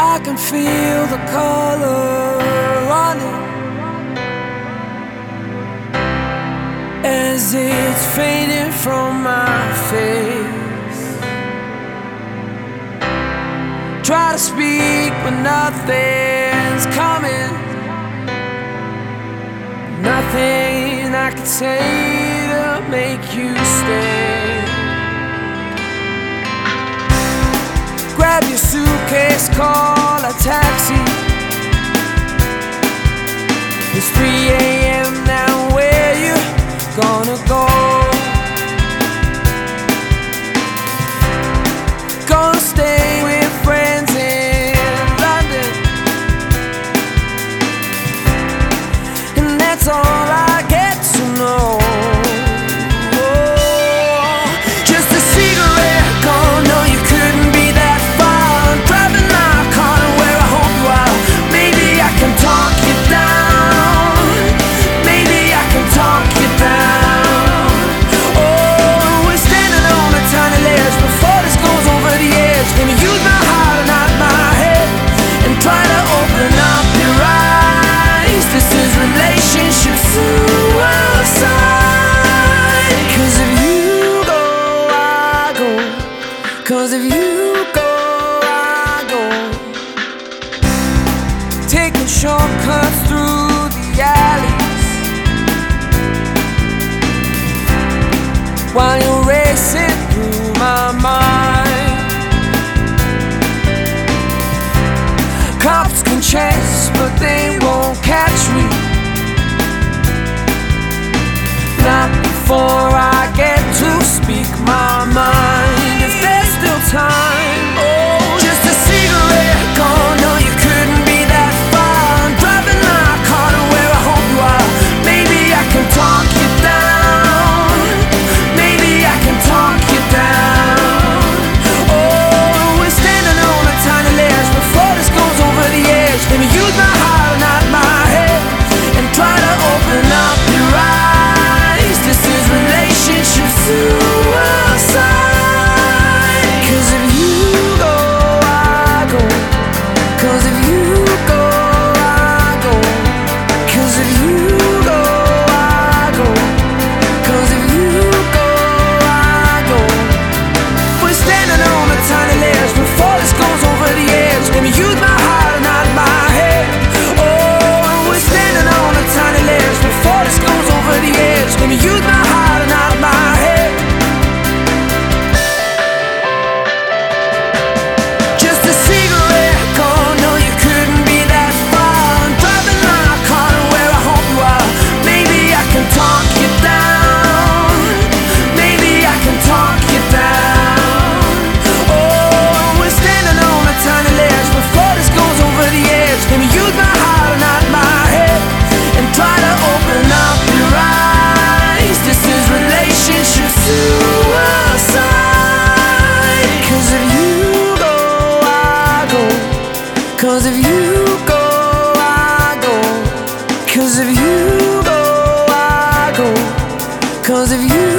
I can feel the color running as it's fading from my face. Try to speak, but nothing's coming. Nothing I can say to make you stay. suitcase, call a taxi. It's 3 a.m. now, where you gonna go? Gonna stay with friends in London, and that's all. go. Cause if you go, I go. Taking shortcuts through the alleys. While you're racing through my mind. Cops can chase, but they won't catch me. Not before. Cause if you go, I go. Cause if you go, I go. Cause if you